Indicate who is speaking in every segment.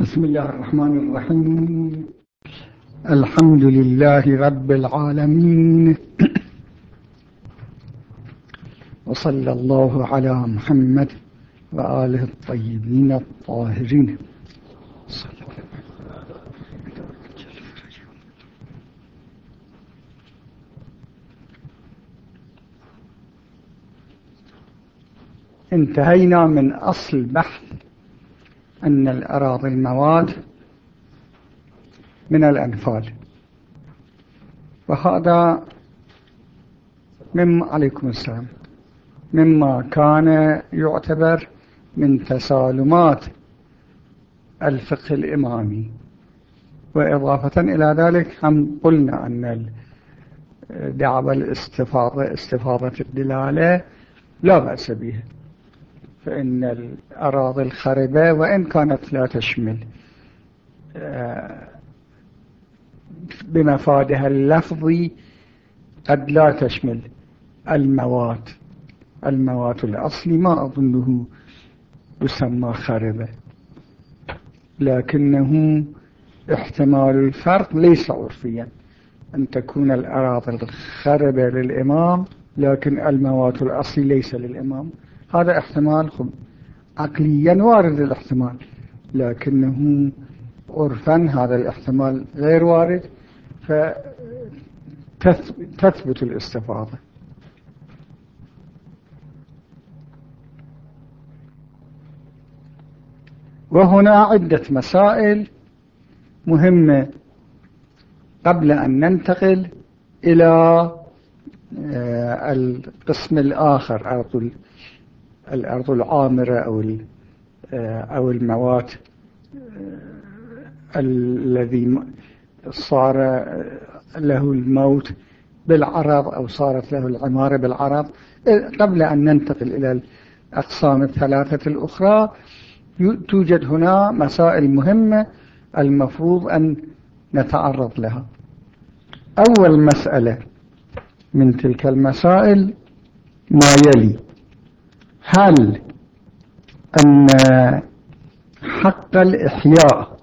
Speaker 1: بسم الله الرحمن الرحيم. الحمد لله رب العالمين. وصلى الله على محمد وآله الطيبين الطاهرين. انتهينا من أصل بحث أن الأراضي المواد من الأنفال. وهذا مما عليكم السلام. مما كان يعتبر من تسالمات الفقه الإمامي. وإضافة إلى ذلك هم قلنا أن دعوة الاستفاضة استفاضة الدلالة لا بأس بها. فإن الأراضي الخربة وإن كانت لا تشمل. آه، بمفادها اللفظي قد لا تشمل. المواد المواد الأصلي ما أظنه يسمى خربة. لكنه احتمال الفرق ليس عرفيا. أن تكون الأراضي الخربة للإمام لكن المواد الأصلي ليس للإمام. هذا احتمال عقليا وارد الاحتمال لكنه عرفا هذا الاحتمال غير وارد فتثبت الاستفاضة. وهنا عدة مسائل مهمة قبل أن ننتقل إلى آه، القسم الآخر أو الأرض العامرة أو آه، أو الموات آه، الذي صار له الموت بالعرض أو صارت له العمارة بالعرض. قبل أن ننتقل إلى الأقسام الثلاثة الأخرى توجد هنا مسائل مهمة المفروض أن نتعرض لها. أول مسألة من تلك المسائل ما يلي؟ هل أن حق الإحياء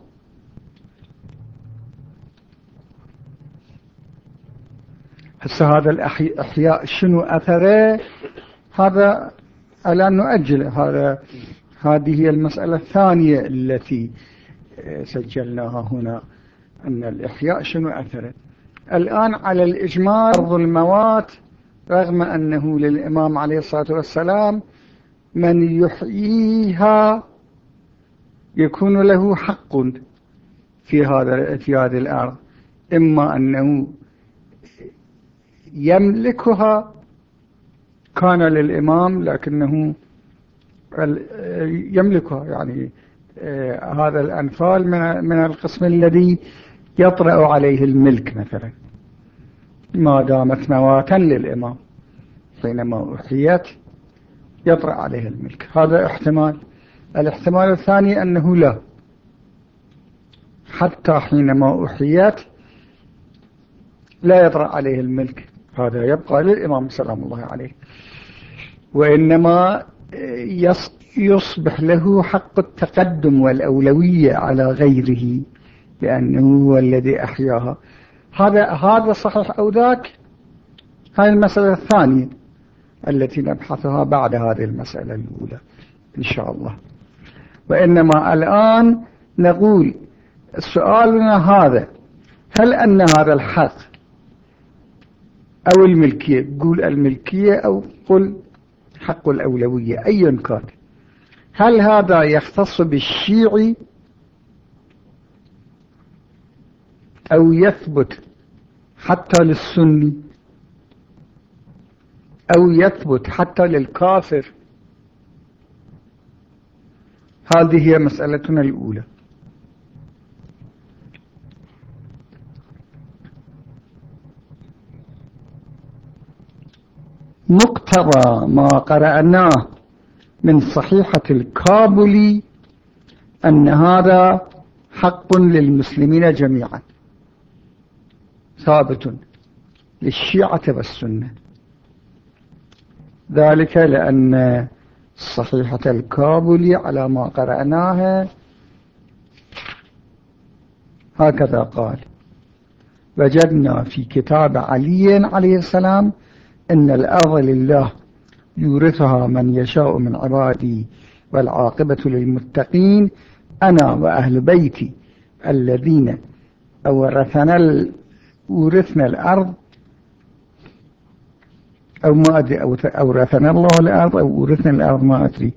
Speaker 1: هسه هذا الإحياء شنو أثره؟ هذا الآن نؤجل هذا هذه هي المسألة الثانية التي سجلناها هنا أن الإحياء شنو أثره؟ الآن على الإجمال أرض الموات رغم أنه للإمام عليه الصلاة والسلام من يحييها يكون له حق في هذا في هذه الأرض. إما أنه يملكها كان للإمام لكنه يملكها. يعني آه، هذا الأنفال من القسم الذي يطرأ عليه الملك مثلا. ما دامت مواتا للإمام. حينما أحيت يطرأ عليه الملك. هذا احتمال. الاحتمال الثاني أنه لا. حتى حينما أحيت لا يطرأ عليه الملك. هذا يبقى للإمام سلام الله عليه. وإنما يصبح له حق التقدم والأولوية على غيره لأنه هو الذي أحياها. هذا هذا صحيح أو ذاك؟ هذه المسألة الثانية. التي نبحثها بعد هذه المسألة الأولى إن شاء الله. وإنما الآن نقول سؤالنا هذا هل أن هذا الحق أو الملكية قول الملكية أو قل حق الأولوية أيا كان هل هذا يختص بالشيعي أو يثبت حتى للسني؟ أو يثبت حتى للكافر. هذه هي مسألتنا الأولى. مقتضى ما قرأناه من صحيحة الكابلي أن هذا حق للمسلمين جميعا. ثابت للشيعة والسنة. ذلك لأن صحيحة الكابلي على ما قرأناها هكذا قال. وجدنا في كتاب علي عليه السلام إن الأرض لله يورثها من يشاء من عبادي والعاقبة للمتقين أنا وأهل بيتي الذين أورثنا ورثنا الأرض أو ما أدري أو أورثنا الله الأرض أو ورثنا الأرض ما أدري.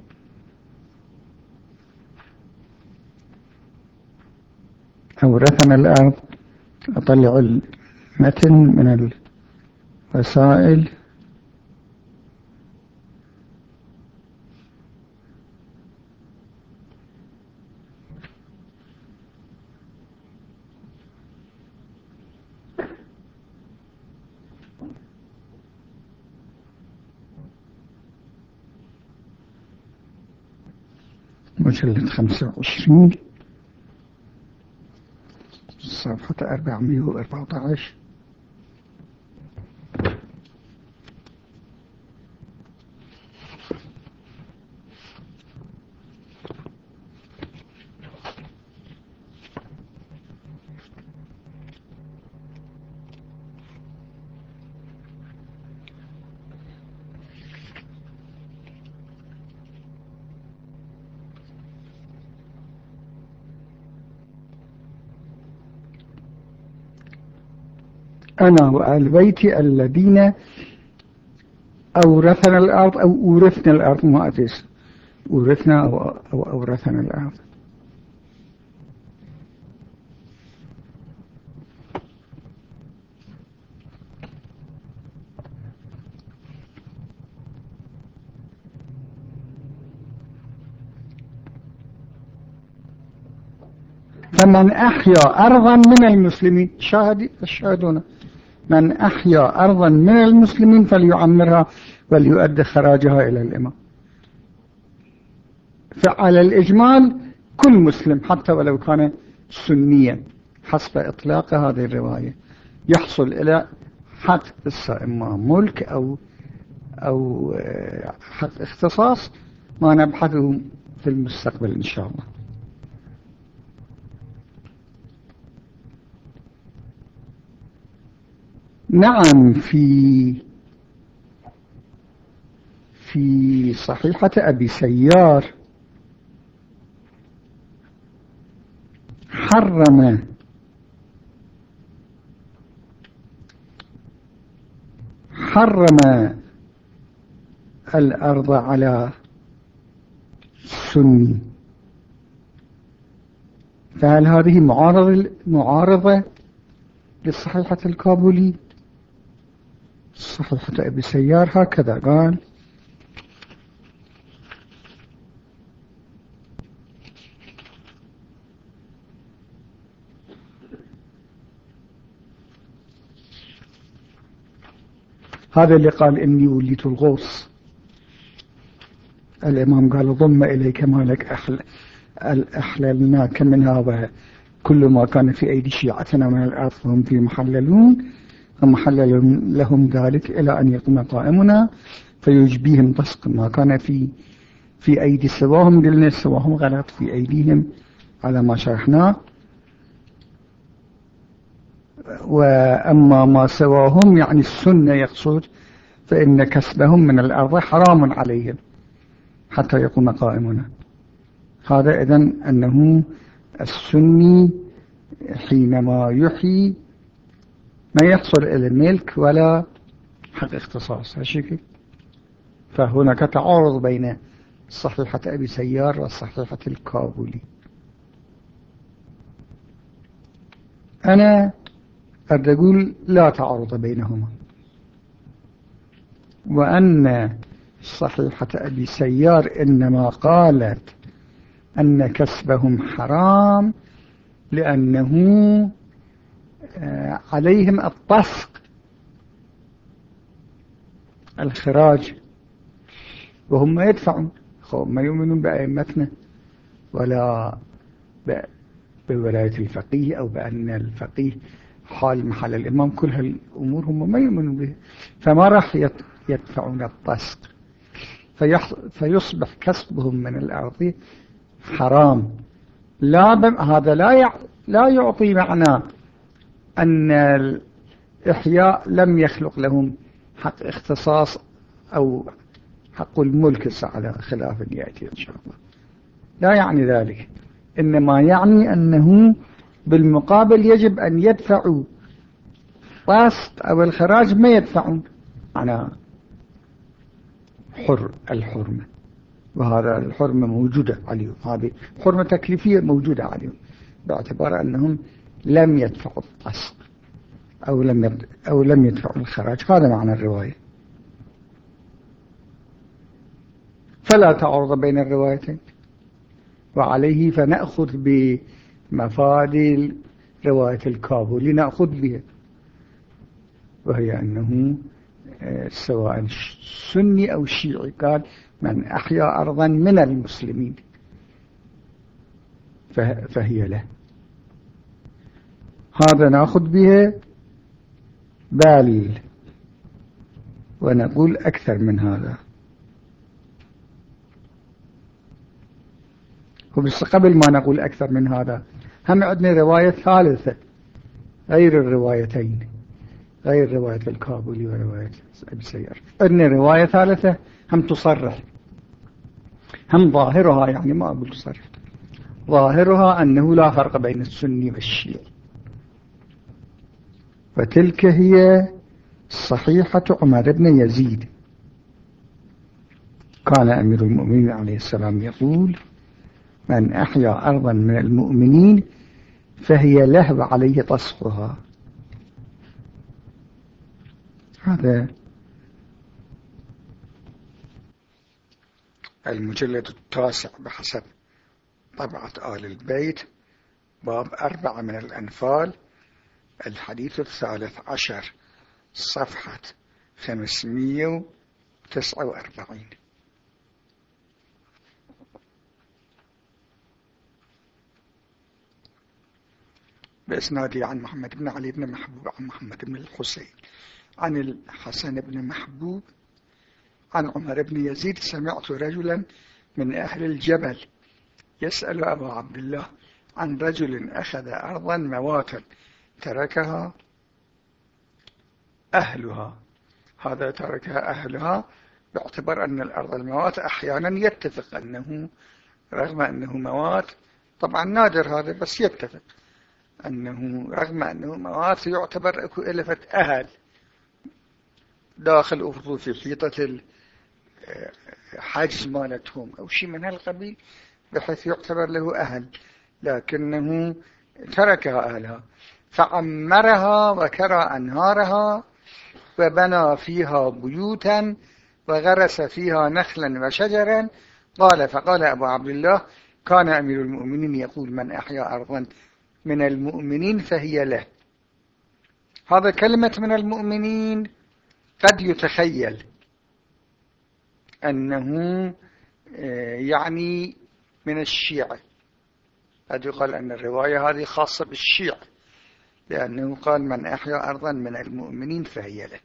Speaker 1: أورثنا الأرض أطلع المتن من الوسائل مجلد 25 صفحة 414 أنا وآل بيتي الذين أورثنا الأرض أو أورثنا الأرض. ما أدري. أورثنا أو أورثنا الأرض. فمن أحيا أرضا من المسلمين شاهد من أحيا أرضا من المسلمين فليعمرها وليؤدي خراجها إلى الإمام. فعلى الإجمال كل مسلم حتى ولو كان سنيا حسب إطلاق هذه الرواية يحصل إلى حق إما ملك أو أو حق اختصاص ما نبحثه في المستقبل إن شاء الله. نعم في في صحيحة أبي سيار حرم حرم الأرض على السني فهل هذه معارضة, معارضة للصحيحة الكابولي؟ صحيحة أبي سيار هكذا. قال هذا اللي قال إني وليت الغوص. الإمام قال ضم إليك مالك أحل أحللناك منها وكل ما كان في أيدي شيعتنا من الأرض هم في محللون فمحل لهم ذلك إلى أن يقوم قائمنا فيجبيهم بسق ما كان في في أيدي سواهم قلنا سواهم غلط في أيديهم على ما شرحناه وأما ما سواهم يعني السنة يقصد فإن كسبهم من الأرض حرام عليهم حتى يقوم قائمنا. هذا إذن أنه السني حينما يحيي ما يحصل إلى الملك ولا حق اختصاص. هالشكل فهناك تعارض بين صحيحة أبي سيار وصحيحة الكابولي. أنا أقول لا تعارض بينهما. وأن صحيحة أبي سيار إنما قالت أن كسبهم حرام لأنه عليهم الطفق الخراج. وهم ما يدفعون ما يؤمنون بأئمتنا ولا بولاية الفقيه أو بأن الفقيه حال محل الإمام. كل هالأمور هم ما يؤمنون بها. فما راح يدفعون الطسق فيصبح كسبهم من الأرض حرام. لا هذا لا لا يعطي معنى أن الإحياء لم يخلق لهم حق اختصاص أو حق الملك على خلاف يأتي إن شاء الله. لا يعني ذلك. إنما يعني أنه بالمقابل يجب أن يدفعوا قسط أو الخراج ما يدفعون على حر الحرمة. وهذا الحرمة موجودة عليهم. هذه حرمة تكليفية موجودة عليهم. باعتبار أنهم لم يدفعوا القسط أو لم أو لم يدفعوا الخراج. هذا معنى الرواية. فلا تعرض بين الروايتين. وعليه فنأخذ بمفاد رواية الكابولي. نأخذ بها. وهي أنه آه، سواء سني أو شيعي قال من أحيا أرضا من المسلمين. فهي له. هذا نأخذ به بال ونقول أكثر من هذا. وبس قبل ما نقول أكثر من هذا هم عندنا رواية ثالثة. غير الروايتين. غير رواية الكابولي ورواية أبي سير عندنا رواية ثالثة هم تصرح. هم ظاهرها يعني ما أقول تصرح. ظاهرها أنه لا فرق بين السني والشيعي. وتلك هي صحيحة عمر بن يزيد. كان أمير المؤمنين عليه السلام يقول من أحيا أرضا من المؤمنين فهي له وعليه تصفها هذا المجلد التاسع بحسب طبعة آل البيت باب أربعة من الأنفال. الحديث الثالث عشر صفحة خمسمية وتسعة وأربعين. بإسنادي عن محمد بن علي بن محبوب عن محمد بن الحسين عن الحسن بن محبوب عن عمر بن يزيد سمعت رجلا من أهل الجبل يسأل أبو عبد الله عن رجل أخذ أرضا مواتا تركها أهلها. هذا تركها أهلها باعتبار أن الأرض الموات أحيانا يتفق أنه رغم أنه موات. طبعا نادر هذا بس يتفق أنه رغم أنه موات يعتبر أكو ألفة أهل داخل أفضل في حيطة الحاجز مالتهم أو شيء من هالقبيل بحيث يعتبر له أهل. لكنه تركها أهلها. فعمرها وكرى أنهارها وبنى فيها بيوتا وغرس فيها نخلا وشجرا. قال فقال أبو عبد الله كان أمير المؤمنين يقول من أحيا أرضا من المؤمنين فهي له. هذا كلمة من المؤمنين. قد يتخيل أنه آه، يعني من الشيعة. قد يقال أن الرواية هذه خاصة بالشيعة. لأنه قال من أحيا أرضا من المؤمنين فهي له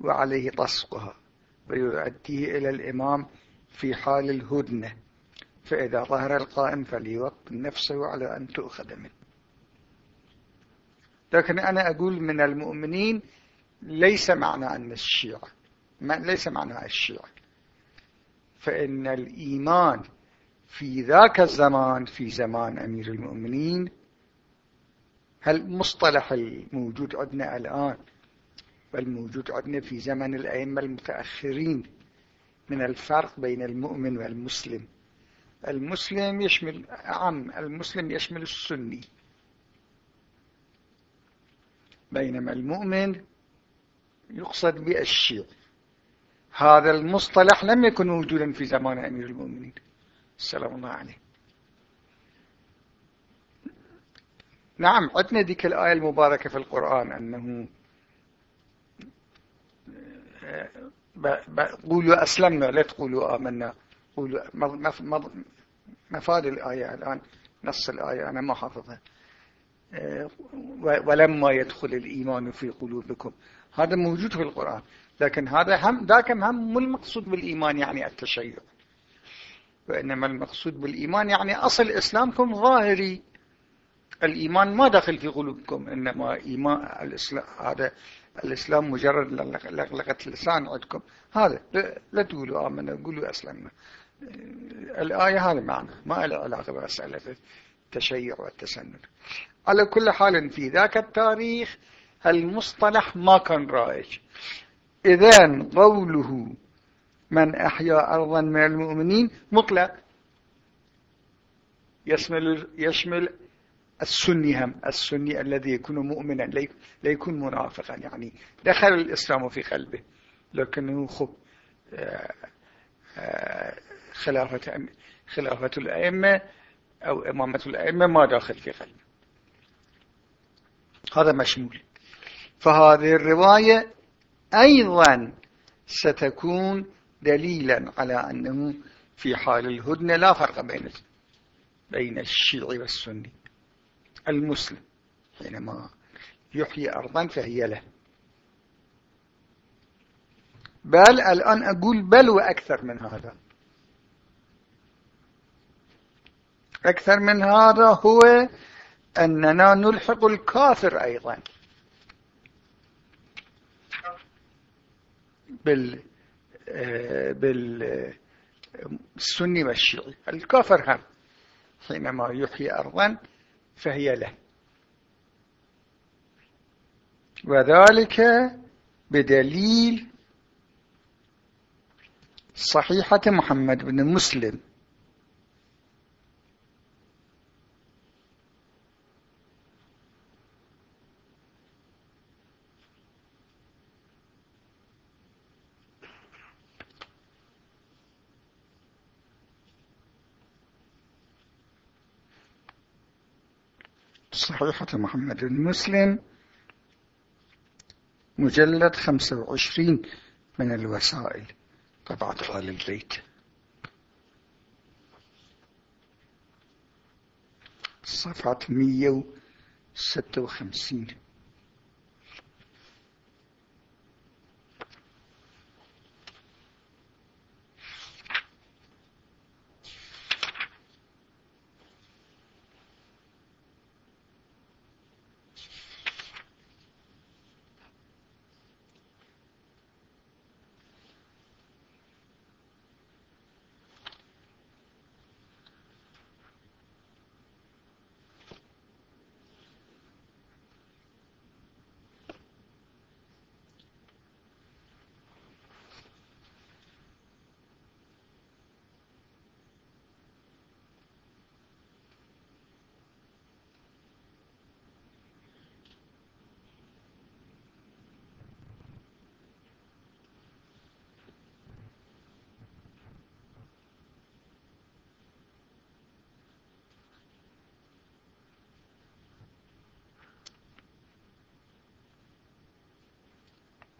Speaker 1: وعليه تصقها ويؤديه إلى الإمام في حال الهدنة فإذا ظهر القائم فليوقف نفسه على أن تؤخذ منه. لكن أنا أقول من المؤمنين ليس معنى أن الشيعة ليس معنى الشيعة. فإن الإيمان في ذاك الزمان في زمان أمير المؤمنين هل مصطلح الموجود عندنا الآن والموجود عندنا في زمن الأئمة المتأخرين من الفرق بين المؤمن والمسلم؟ المسلم يشمل عم المسلم يشمل السني. بينما المؤمن يقصد بالشيء هذا المصطلح لم يكن موجودا في زمان أمير المؤمنين. السلام الله عليه نعم عدنا ذيك الآية المباركة في القرآن أنه قولوا أسلمنا لا تقولوا آمنا. قولوا مفاد الآية الآن نص الآية أنا ما حافظها. ولما يدخل الإيمان في قلوبكم. هذا موجود في القرآن لكن هذا هم ذاك هم مو المقصود بالإيمان يعني التشيع. وإنما المقصود بالإيمان يعني أصل إسلامكم ظاهري. الإيمان ما داخل في قلوبكم إنما إيمان الإسلام هذا الإسلام مجرد لغلقة لسان عندكم. هذا لا تقولوا آمنا قولوا أسلمنا. الآية هذا معنى ما له علاقة بمسألة التشيع والتسنن. على كل حال في ذاك التاريخ المصطلح ما كان رائج. إذن قوله من أحيا أرضا من المؤمنين مطلق. يشمل, يشمل السني هم السني الذي يكون مؤمنا لا يكون منافقا يعني دخل الإسلام في قلبه. لكنه خب آه، آه، خلافة, خلافة الأئمة أو إمامة الأئمة ما داخل في قلبه. هذا مشمول. فهذه الرواية أيضا ستكون دليلا على أنه في حال الهدنة لا فرق بين بين الشيعي والسني. المسلم. حينما يحيي أرضا فهي له. بل الآن أقول بل وأكثر من هذا. أكثر من هذا هو أننا نلحق الكافر أيضا. بال بالسني والشيعي. الكافر هم حينما يحيي أرضا فهي له. وذلك بدليل صحيحة محمد بن مسلم. صحيحة محمد بن مسلم مجلد 25 من الوسائل. طبعة آل البيت. صفحة 156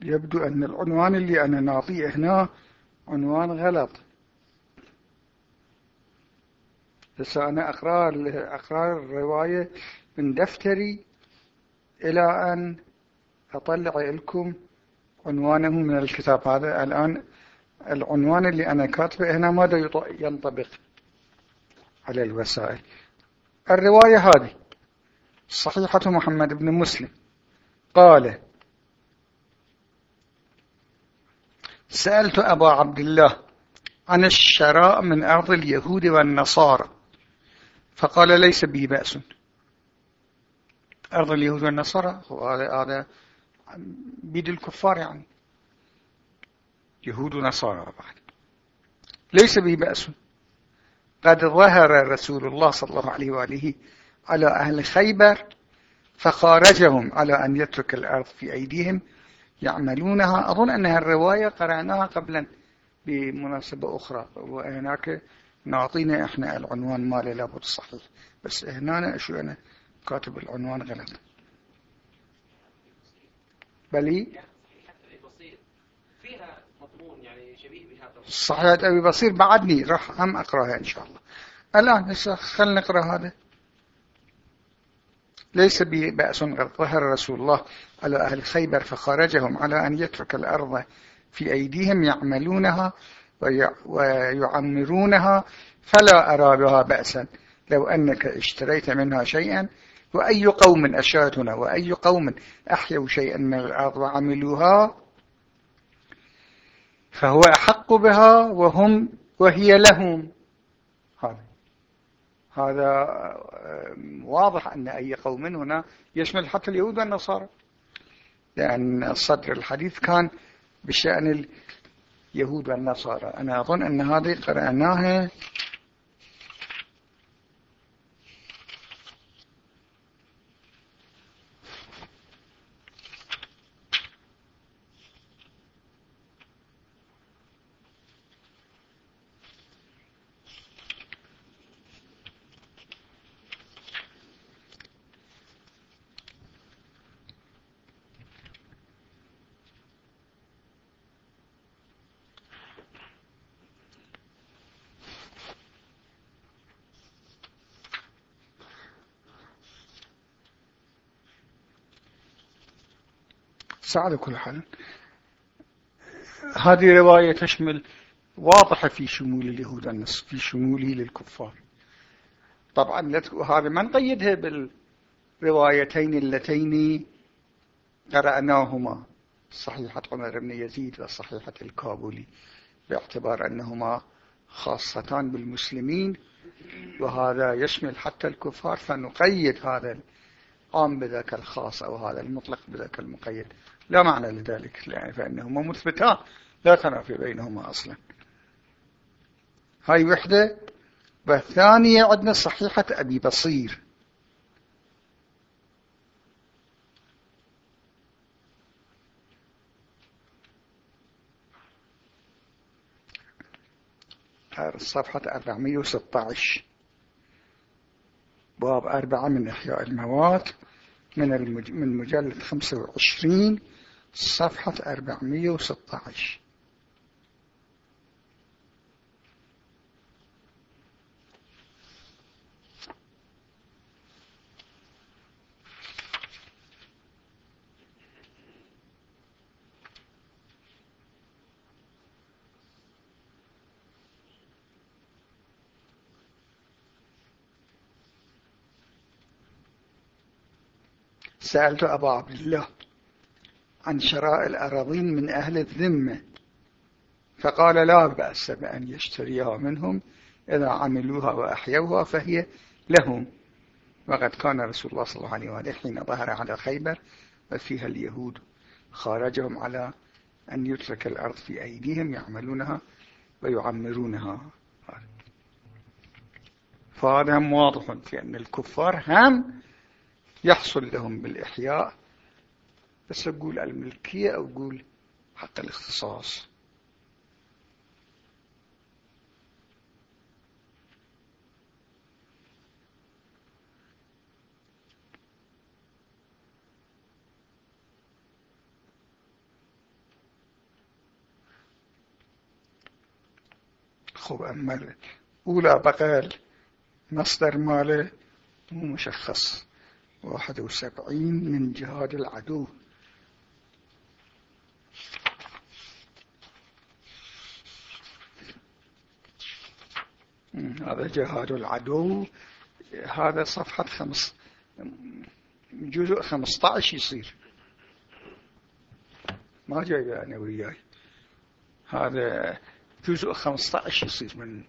Speaker 1: يبدو أن العنوان اللي أنا نعطيه هنا عنوان غلط. بس أنا أقرأ, أقرأ الرواية من دفتري إلى أن أطلع لكم عنوانه من الكتاب. هذا الآن العنوان اللي أنا كاتبه هنا ماذا ينطبق على الوسائل؟ الرواية هذه صحيحة محمد بن مسلم. قال سألت أبا عبد الله عن الشراء من أرض اليهود والنصارى. فقال ليس به بأس. أرض اليهود والنصارى؟ هذا بيد الكفار يعني. يهود ونصارى بعد. ليس به بأس. قد ظهر رسول الله صلى الله عليه وآله على أهل خيبر فخارجهم على أن يترك الأرض في أيديهم يعملونها. أظن أنها الرواية قرأناها قبلا بمناسبة أخرى وهناك نعطينا إحنا العنوان مالي لابد صحيح. بس هنا شو أنا كاتب العنوان غلط. بلي؟ صحيحة أبي بصير. بعدني راح هم أقرأها إن شاء الله. الآن خلنا نقرأ هذا. ليس بأس قد ظهر رسول الله على أهل خيبر فخرجهم على أن يترك الأرض في أيديهم يعملونها ويعمرونها فلا أرى بها بأسا. لو أنك اشتريت منها شيئا وأي قوم أشاد هنا وأي قوم أحيوا شيئا من الأرض وعملوها فهو أحق بها وهم وهي لهم. هذا آه، واضح أن أي قوم هنا يشمل حتى اليهود والنصارى. لأن صدر الحديث كان بشأن اليهود والنصارى. أنا أظن أن هذه قرأناها على كل حال. هذه رواية تشمل واضحة في شمول اليهود النص في شموله للكفار. طبعا هذا ما نقيدها بالروايتين اللتين قرأناهما صحيحة عمر بن يزيد وصحيحة الكابولي باعتبار أنهما خاصتان بالمسلمين وهذا يشمل حتى الكفار فنقيد هذا العام بذاك الخاص أو هذا المطلق بذاك المقيد. لا معنى لذلك يعني فإنهما مثبتان لا تنافي بينهما أصلا. هاي وحدة. والثانية عندنا صحيحة أبي بصير. صفحة 416 باب أربعة من إحياء الموات من من مجلد 25 صفحة 416 سألت أبا عبد الله عن شراء الأراضين من أهل الذمة. فقال لا بأس بأن يشتريها منهم إذا عملوها وأحيوها فهي لهم. وقد كان رسول الله صلى الله عليه وسلم حين ظهر على خيبر وفيها اليهود خارجهم على أن يترك الأرض في أيديهم يعملونها ويعمرونها. فهذا واضح في أن الكفار هم يحصل لهم بالإحياء بس أقول الملكية أو أقول حق الاختصاص. خب أما الأولى بقال مصدر ماله مو مشخص. واحد وسبعين من جهاد العدو. هذا جهاد العدو. هذا صفحة خمس جزء خمسطعش يصير. ما جايب أنا وياي. هذا جزء خمسطعش يصير من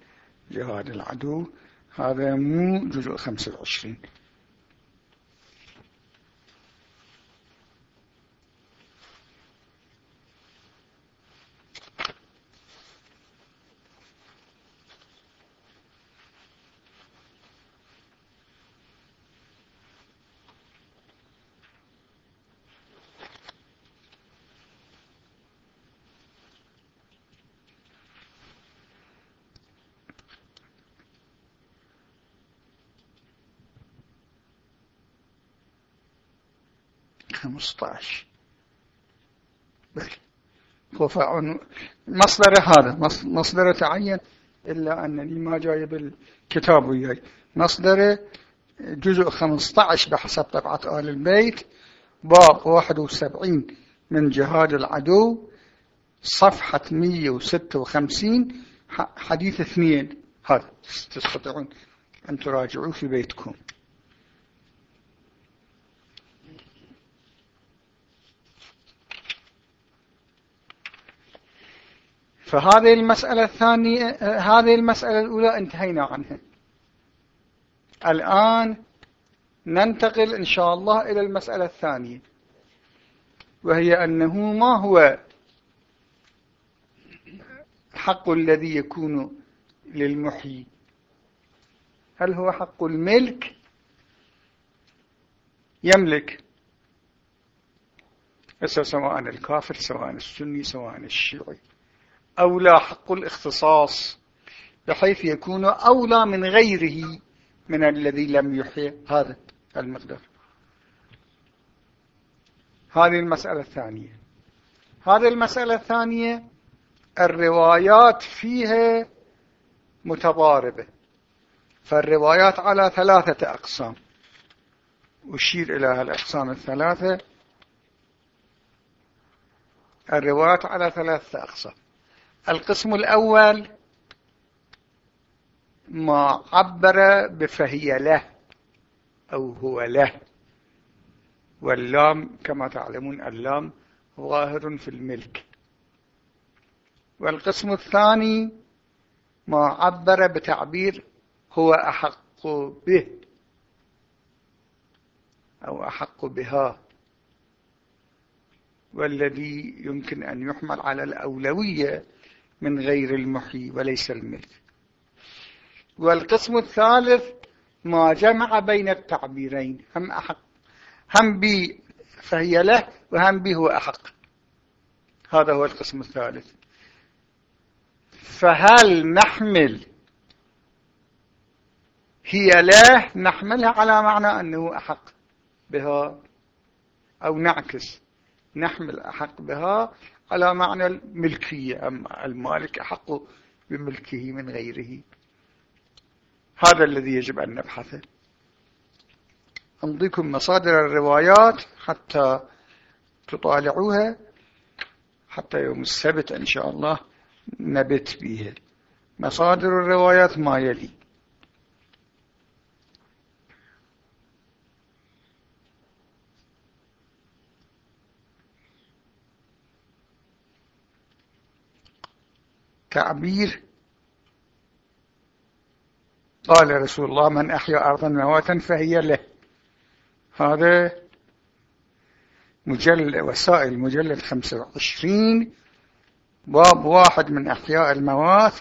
Speaker 1: جهاد العدو. هذا مو جزء خمسة وعشرين خمسطعش بل وفاء مصدر هذا مصدر تعين إلا أنني ما جاي بالكتاب وياي مصدر جزء 15 بحسب طبعة آل البيت باب 71 من جهاد العدو صفحة 156 حديث اثنين هذا. تستطيعون أن تراجعوا في بيتكم. فهذه المسألة الثانية هذه المسألة الأولى انتهينا عنها. الآن ننتقل إن شاء الله إلى المسألة الثانية وهي أنه ما هو الحق الذي يكون للمحيي؟ هل هو حق الملك؟ يملك. سواء الكافر سواء السني سواء الشيعي أو لا حق الاختصاص بحيث يكون أولى من غيره من الذي لم يحيي هذا المقدار. هذه المسألة الثانية. هذه المسألة الثانية الروايات فيها متضاربة. فالروايات على ثلاثة أقسام. أشير إلى الأقسام الثلاثة. الروايات على ثلاثة أقسام. القسم الأول ما عبر بفهي له أو هو له. واللام كما تعلمون اللام ظاهر في الملك. والقسم الثاني ما عبر بتعبير هو أحق به أو أحق بها. والذي يمكن أن يحمل على الأولوية من غير المحيي وليس الملك. والقسم الثالث ما جمع بين التعبيرين هم أحق هم بي فهي له وهم بي هو أحق. هذا هو القسم الثالث. فهل نحمل؟ هي له نحملها على معنى أنه أحق بها أو نعكس نحمل أحق بها على معنى الملكية أما المالك أحق بملكه من غيره. هذا الذي يجب أن نبحثه أمضيكم مصادر الروايات حتى تطالعوها حتى يوم السبت إن شاء الله نبت بها مصادر الروايات ما يلي. تعبير قال رسول الله من أحيا أرضا مواتا فهي له. هذا مجلد وسائل مجلد 25 باب واحد من أحياء الموات.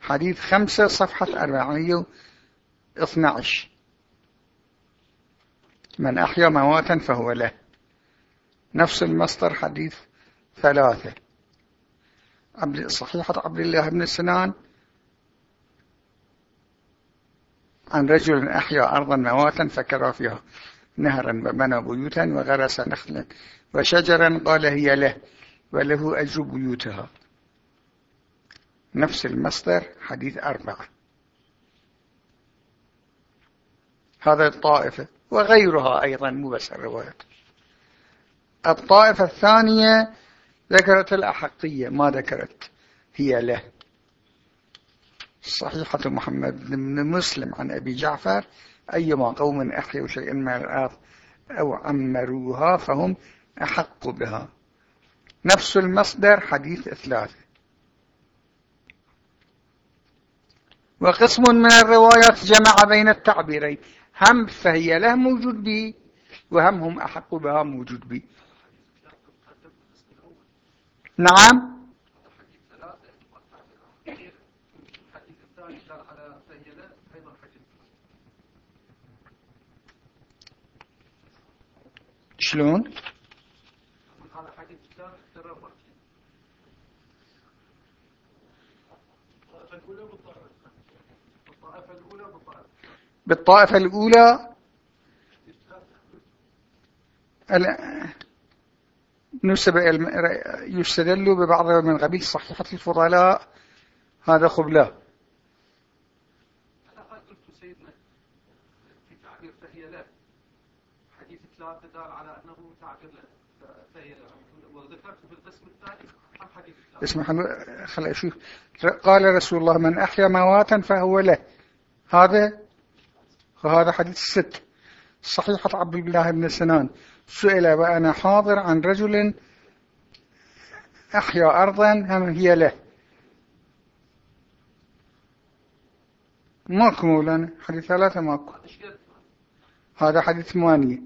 Speaker 1: حديث خمسة صفحة 412 من أحيا مواتا فهو له. نفس المصدر حديث ثلاثة. صحيحة عبد الله بن سنان عن رجل أحيا أرضا مواتا فكرى فيها نهرا وبنى بيوتا وغرس نخلا وشجرا قال هي له وله أجر بيوتها. نفس المصدر حديث أربعة. هذا الطائفة وغيرها أيضا مو بس الروايات الطائفة الثانية ذكرت الأحقية ما ذكرت هي له. صحيحة محمد بن مسلم عن أبي جعفر أيما قوم أحيوا شيئا من الأرض أو عمروها فهم أحق بها. نفس المصدر حديث ثلاثة وقسم من الروايات جمع بين التعبيرين هم فهي له موجود بي وهم هم أحق بها موجود بي. نعم. شلون؟ بالطائفة الأولى؟ نسب يستدل ببعض من قبيل صحيحة الفضلاء. هذا خبلة اسمح خل أشوف. قال رسول الله من أحيا مواتا فهو له. هذا وهذا حديث الست. صحيحة عبد الله بن سنان. سئل وأنا حاضر عن رجل أحيا أرضا هم هي له. ماكو مولانا حديث ثلاثة ماكو. هذا حديث ثمانية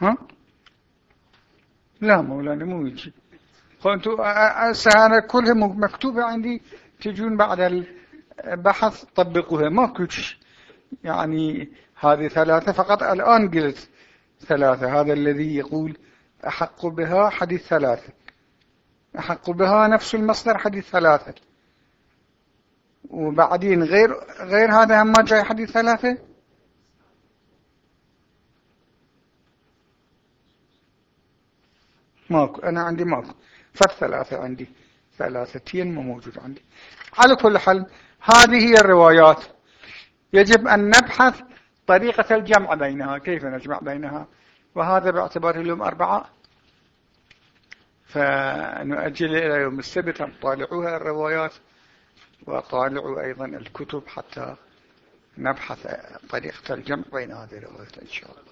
Speaker 1: ها؟ لا مولانا مو يجي قلت أنا كلها مكتوبة عندي تجون بعد البحث طبقوها. ماكو يعني هذه ثلاثة فقط الآن قلت ثلاثة. هذا الذي يقول أحق بها حديث ثلاثة. أحق بها نفس المصدر حديث ثلاثة. وبعدين غير غير هذا هم ما جاي حديث ثلاثة؟ ماكو. أنا عندي ماكو. فالثلاثة عندي. ثلاثتين مو موجود عندي. على كل حال هذه هي الروايات. يجب أن نبحث طريقة الجمع بينها كيف نجمع بينها؟ وهذا باعتبار اليوم أربعة. فنؤجل إلى يوم السبت طالعوها الروايات وطالعوا أيضا الكتب حتى نبحث طريقة الجمع بين هذه الروايات إن شاء الله.